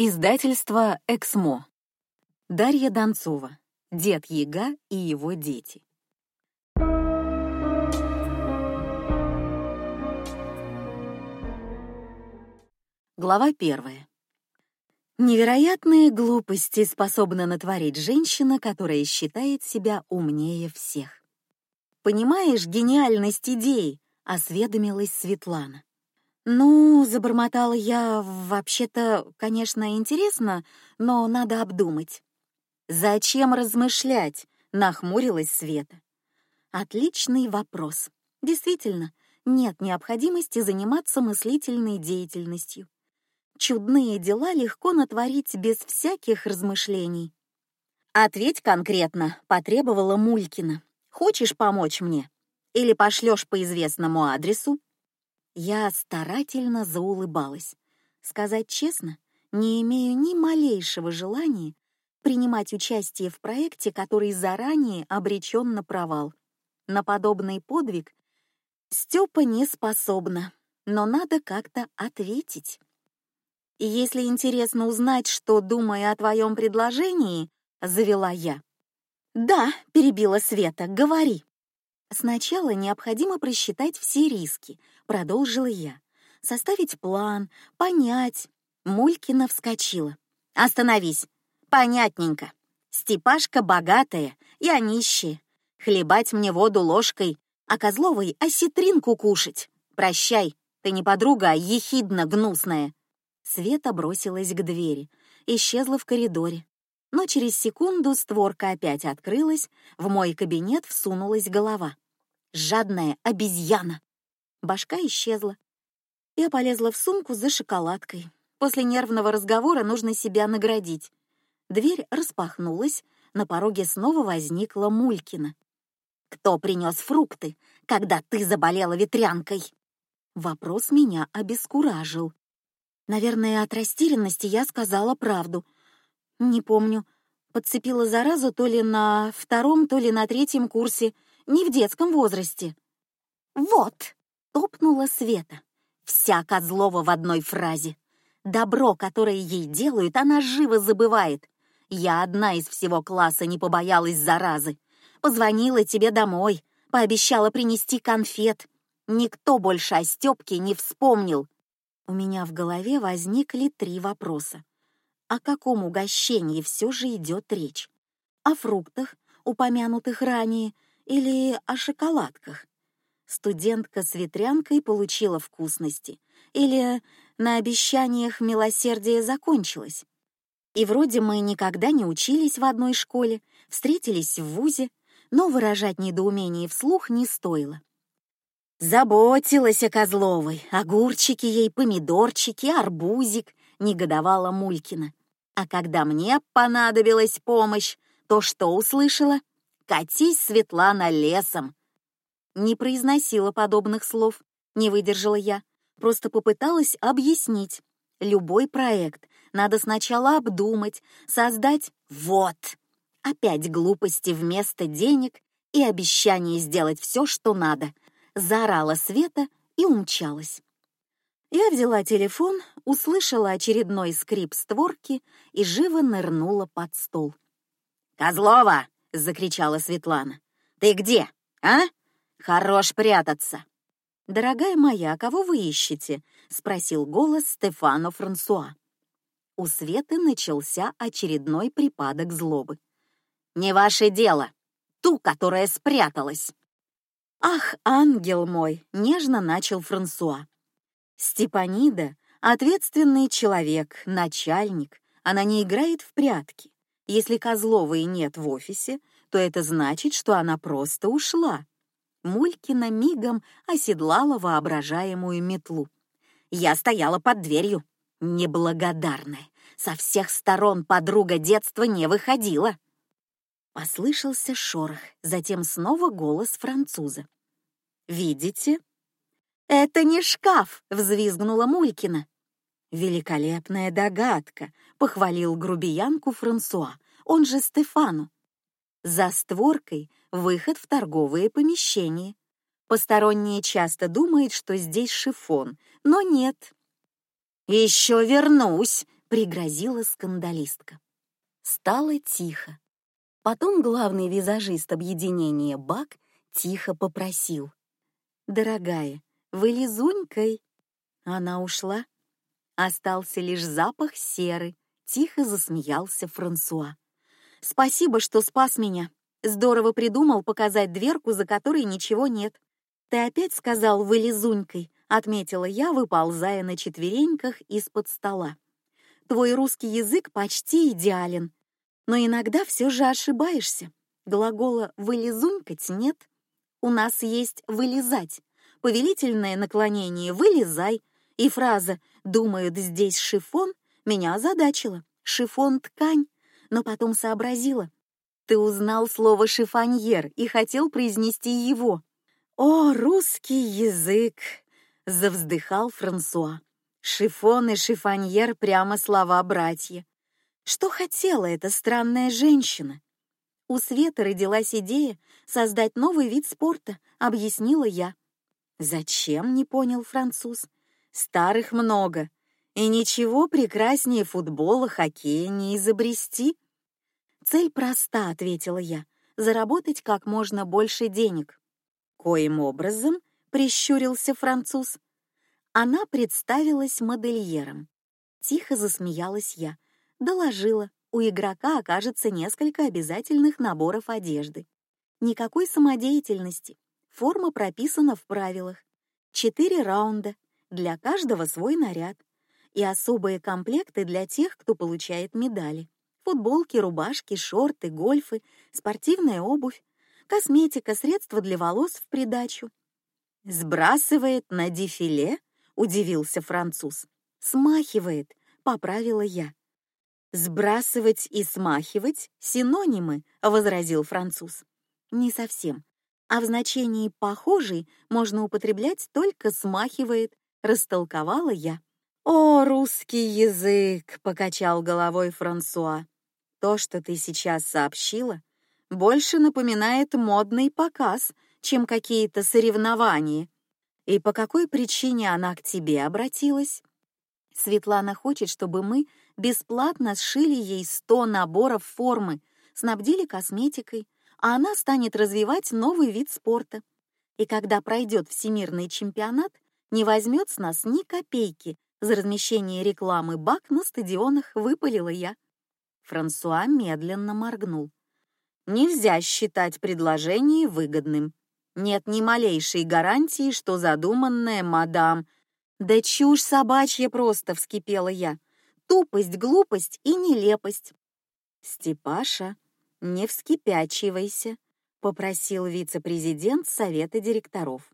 Издательство «Эксмо». Дарья Донцова. Дед Яга и его дети. Глава первая. Невероятные глупости способна натворить женщина, которая считает себя умнее всех. Понимаешь гениальность идеи? Осведомилась Светлана. Ну, забормотала я, вообще-то, конечно, интересно, но надо обдумать. Зачем размышлять? Нахмурилась Света. Отличный вопрос. Действительно, нет необходимости заниматься мыслительной деятельностью. Чудные дела легко натворить без всяких размышлений. Ответь конкретно, потребовала Мулькина. Хочешь помочь мне? Или пошлешь по известному адресу? Я старательно заулыбалась. Сказать честно, не имею ни малейшего желания принимать участие в проекте, который заранее обречен на провал. На подобный подвиг Степа не способна, но надо как-то ответить. И если интересно узнать, что думаю о твоем предложении, завела я. Да, перебила Света, говори. Сначала необходимо просчитать все риски, продолжила я. Составить план, понять. Мулькина вскочила. Остановись. Понятненько. Степашка богатая, я нищая. Хлебать мне воду ложкой, а Козловой осетринку кушать. Прощай, ты не подруга, а ехидна гнусная. Света бросилась к двери, исчезла в коридоре. Но через секунду створка опять открылась, в мой кабинет всунулась голова. Жадная обезьяна. Башка исчезла. Я полезла в сумку за шоколадкой. После нервного разговора нужно себя наградить. Дверь распахнулась, на пороге снова возникла Мулькина. Кто принес фрукты, когда ты заболела ветрянкой? Вопрос меня обескуражил. Наверное, от растерянности я сказала правду. Не помню, подцепила заразу то ли на втором, то ли на третьем курсе, не в детском возрасте. Вот, топнула Света. Вся Козлова в одной фразе. Добро, которое ей делают, она живо забывает. Я одна из всего класса не побоялась заразы. Позвонила тебе домой, пообещала принести конфет. Никто больше о Степке не вспомнил. У меня в голове возникли три вопроса о каком угощении все же идет речь? О фруктах, упомянутых ранее, или о шоколадках? Студентка с ветрянкой получила вкусности, или на обещаниях милосердие закончилось? И вроде мы никогда не учились в одной школе, встретились в вузе, но выражать недоумение вслух не стоило. Заботилась о Козловой, огурчики ей, помидорчики, арбузик, негодовала Мулькина. А когда мне понадобилась помощь, то что услышала? Катись, Светлана, лесом. Не произносила подобных слов, не выдержала я, просто попыталась объяснить. Любой проект надо сначала обдумать, создать. Вот. Опять глупости вместо денег и обещание сделать все, что надо. Заорала Света и умчалась. Я взяла телефон, услышала очередной скрип створки и живо нырнула под стол. Козлова! закричала Светлана. Ты где? А? Хорош прятаться. Дорогая моя, кого вы ищете? спросил голос Стефано Франсуа. У Светы начался очередной припадок злобы. Не ваше дело. Ту, которая спряталась. Ах, ангел мой, нежно начал Франсуа. Степанида — ответственный человек, начальник. Она не играет в прятки. Если Козловой нет в офисе, то это значит, что она просто ушла. Мулькина мигом оседлала воображаемую метлу. Я стояла под дверью, неблагодарная. Со всех сторон подруга детства не выходила. Послышался шорох, затем снова голос француза. Видите, это не шкаф, взвизгнула Мулькина. Великолепная догадка, похвалил грубиянку Франсуа, он же Стефану. За створкой выход в торговые помещения. Посторонние часто думают, что здесь шифон, но нет. Еще вернусь, пригрозила скандалистка. Стало тихо. Потом главный визажист объединения Бак тихо попросил: "Дорогая, вы лизунькой?" Она ушла. Остался лишь запах серы. Тихо засмеялся Франсуа. Спасибо, что спас меня. Здорово придумал показать дверку, за которой ничего нет. Ты опять сказал вы лизунькой, отметила я, выползая на четвереньках из-под стола. Твой русский язык почти идеален, но иногда все же ошибаешься. Глагола вылезунькать нет. У нас есть вылезать, повелительное наклонение вылезай, и фраза «думают здесь шифон» меня озадачила. Шифон ткань, но потом сообразила. Ты узнал слово шифоньер и хотел произнести его. О, русский язык! Завздыхал Франсуа. Шифон и шифоньер прямо слова братья. Что хотела эта странная женщина? У Светы родилась идея создать новый вид спорта, объяснила я. Зачем? Не понял француз. Старых много, и ничего прекраснее футбола, хоккея не изобрести. Цель проста, ответила я: заработать как можно больше денег. Коим образом? Прищурился француз. Она представилась модельером. Тихо засмеялась я, доложила: у игрока окажется несколько обязательных наборов одежды. Никакой самодеятельности. Форма прописана в правилах. Четыре раунда, для каждого свой наряд и особые комплекты для тех, кто получает медали: футболки, рубашки, шорты, гольфы, спортивная обувь, косметика, средства для волос в придачу. Сбрасывает на дефиле? Удивился француз. Смахивает, поправила я. Сбрасывать и смахивать синонимы, возразил француз. Не совсем. А в значении похожий можно употреблять только смахивает растолковала я. О, русский язык, покачал головой Франсуа. То, что ты сейчас сообщила, больше напоминает модный показ, чем какие-то соревнования. И по какой причине она к тебе обратилась? Светлана хочет, чтобы мы бесплатно сшили ей сто наборов формы, снабдили косметикой, а она станет развивать новый вид спорта. И когда пройдет всемирный чемпионат, не возьмет с нас ни копейки за размещение рекламы бак на стадионах, выпалила я. Франсуа медленно моргнул. Нельзя считать предложение выгодным. Нет ни малейшей гарантии, что задуманное мадам. Да чушь собачья просто, вскипела я. Тупость, глупость и нелепость. Степаша, не вскипячивайся, попросил вице-президент совета директоров.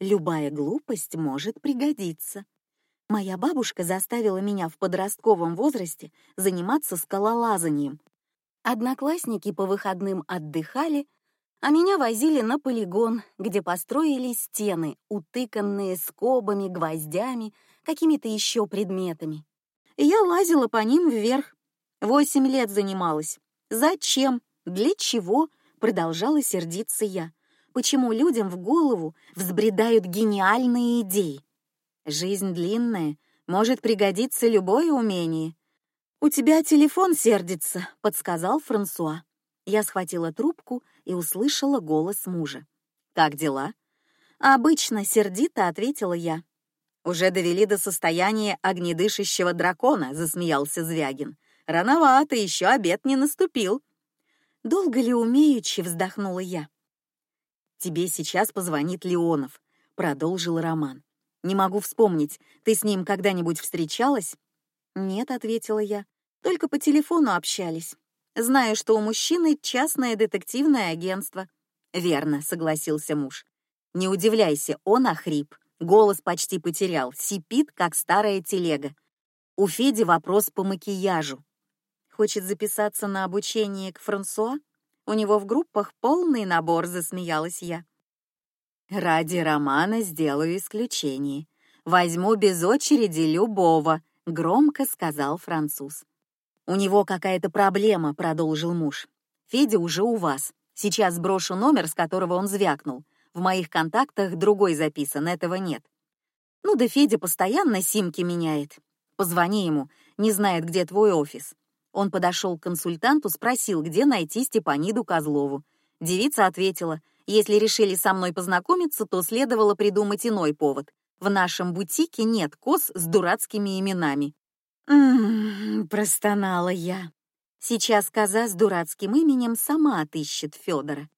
Любая глупость может пригодиться. Моя бабушка заставила меня в подростковом возрасте заниматься скалолазанием. Одноклассники по выходным отдыхали, а меня возили на полигон, где построили стены, утыканные скобами, гвоздями, какими-то еще предметами. И я лазила по ним вверх. Восемь лет занималась. Зачем? Для чего? Продолжала сердиться я почему людям в голову взбредают гениальные идеи. Жизнь длинная, может пригодиться любое умение. У тебя телефон сердится, подсказал Франсуа. Я схватила трубку и услышала голос мужа. Как дела? Обычно сердито ответила я. Уже довели до состояния огнедышащего дракона, засмеялся Звягин. Рановато, еще обед не наступил. Долго ли умеючи, вздохнула я. Тебе сейчас позвонит Леонов, продолжил Роман. Не могу вспомнить, ты с ним когда-нибудь встречалась? Нет, ответила я. Только по телефону общались. Знаю, что у мужчины частное детективное агентство. Верно, согласился муж. Не удивляйся, он охрип, голос почти потерял, сипит как старая телега. У Феди вопрос по макияжу. Хочет записаться на обучение к Франсуа? У него в группах полный набор, засмеялась я. Ради романа сделаю исключение. Возьму без очереди любого, громко сказал француз. У него какая-то проблема, продолжил муж. Федя уже у вас. Сейчас брошу номер, с которого он звякнул. В моих контактах другой записан, этого нет. Ну да Федя постоянно симки меняет. Позвони ему, не знает, где твой офис. Он подошел к консультанту, спросил, где найти Степаниду Козлову. Девица ответила, если решили со мной познакомиться, то следовало придумать иной повод. В нашем бутике нет коз с дурацкими именами. Простонала я. Сейчас коза с дурацким именем сама отыщет Федора.